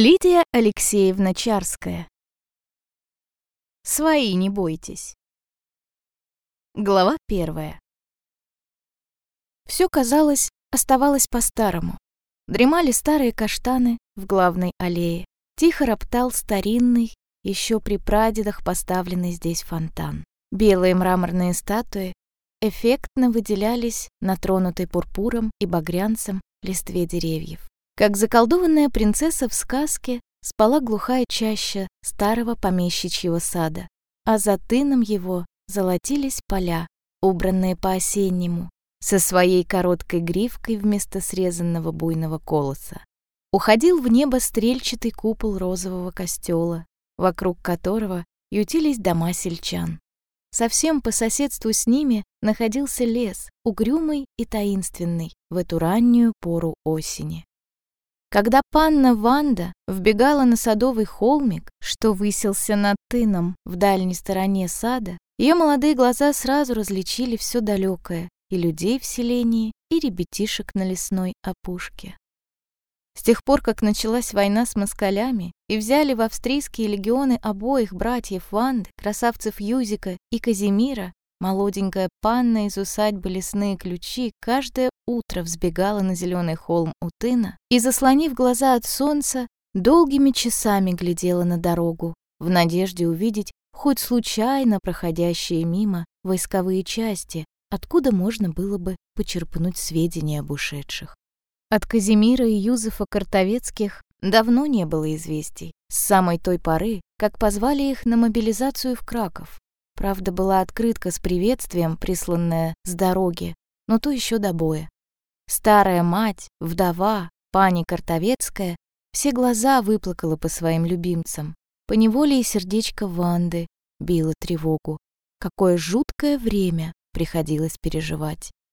Лидия Алексеевна Чарская. Свои не бойтесь. Глава первая. Все казалось, оставалось по-старому. Дремали старые каштаны в главной аллее. Тихо роптал старинный, еще при прадедах поставленный здесь фонтан. Белые мраморные статуи эффектно выделялись на тронутой пурпуром и багрянцем листве деревьев. Как заколдованная принцесса в сказке спала глухая чаща старого помещичьего сада, а за тыном его золотились поля, убранные по-осеннему, со своей короткой гривкой вместо срезанного буйного колоса. Уходил в небо стрельчатый купол розового костела, вокруг которого ютились дома сельчан. Совсем по соседству с ними находился лес, угрюмый и таинственный в эту раннюю пору осени. Когда панна Ванда вбегала на садовый холмик, что высился над тыном в дальней стороне сада, ее молодые глаза сразу различили все далекое, и людей в селении, и ребятишек на лесной опушке. С тех пор, как началась война с москалями и взяли в австрийские легионы обоих братьев Ванды, красавцев Юзика и Казимира, Молоденькая панна из усадьбы «Лесные ключи» каждое утро взбегала на зеленый холм у тына и, заслонив глаза от солнца, долгими часами глядела на дорогу, в надежде увидеть хоть случайно проходящие мимо войсковые части, откуда можно было бы почерпнуть сведения об ушедших. От Казимира и Юзефа Картовецких давно не было известий, с самой той поры, как позвали их на мобилизацию в Краков. Правда, была открытка с приветствием, присланная с дороги, но то еще до боя. Старая мать, вдова, пани Картовецкая, все глаза выплакала по своим любимцам. По неволе и сердечко Ванды било тревогу. Какое жуткое время приходилось переживать.